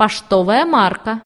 Паштовая марка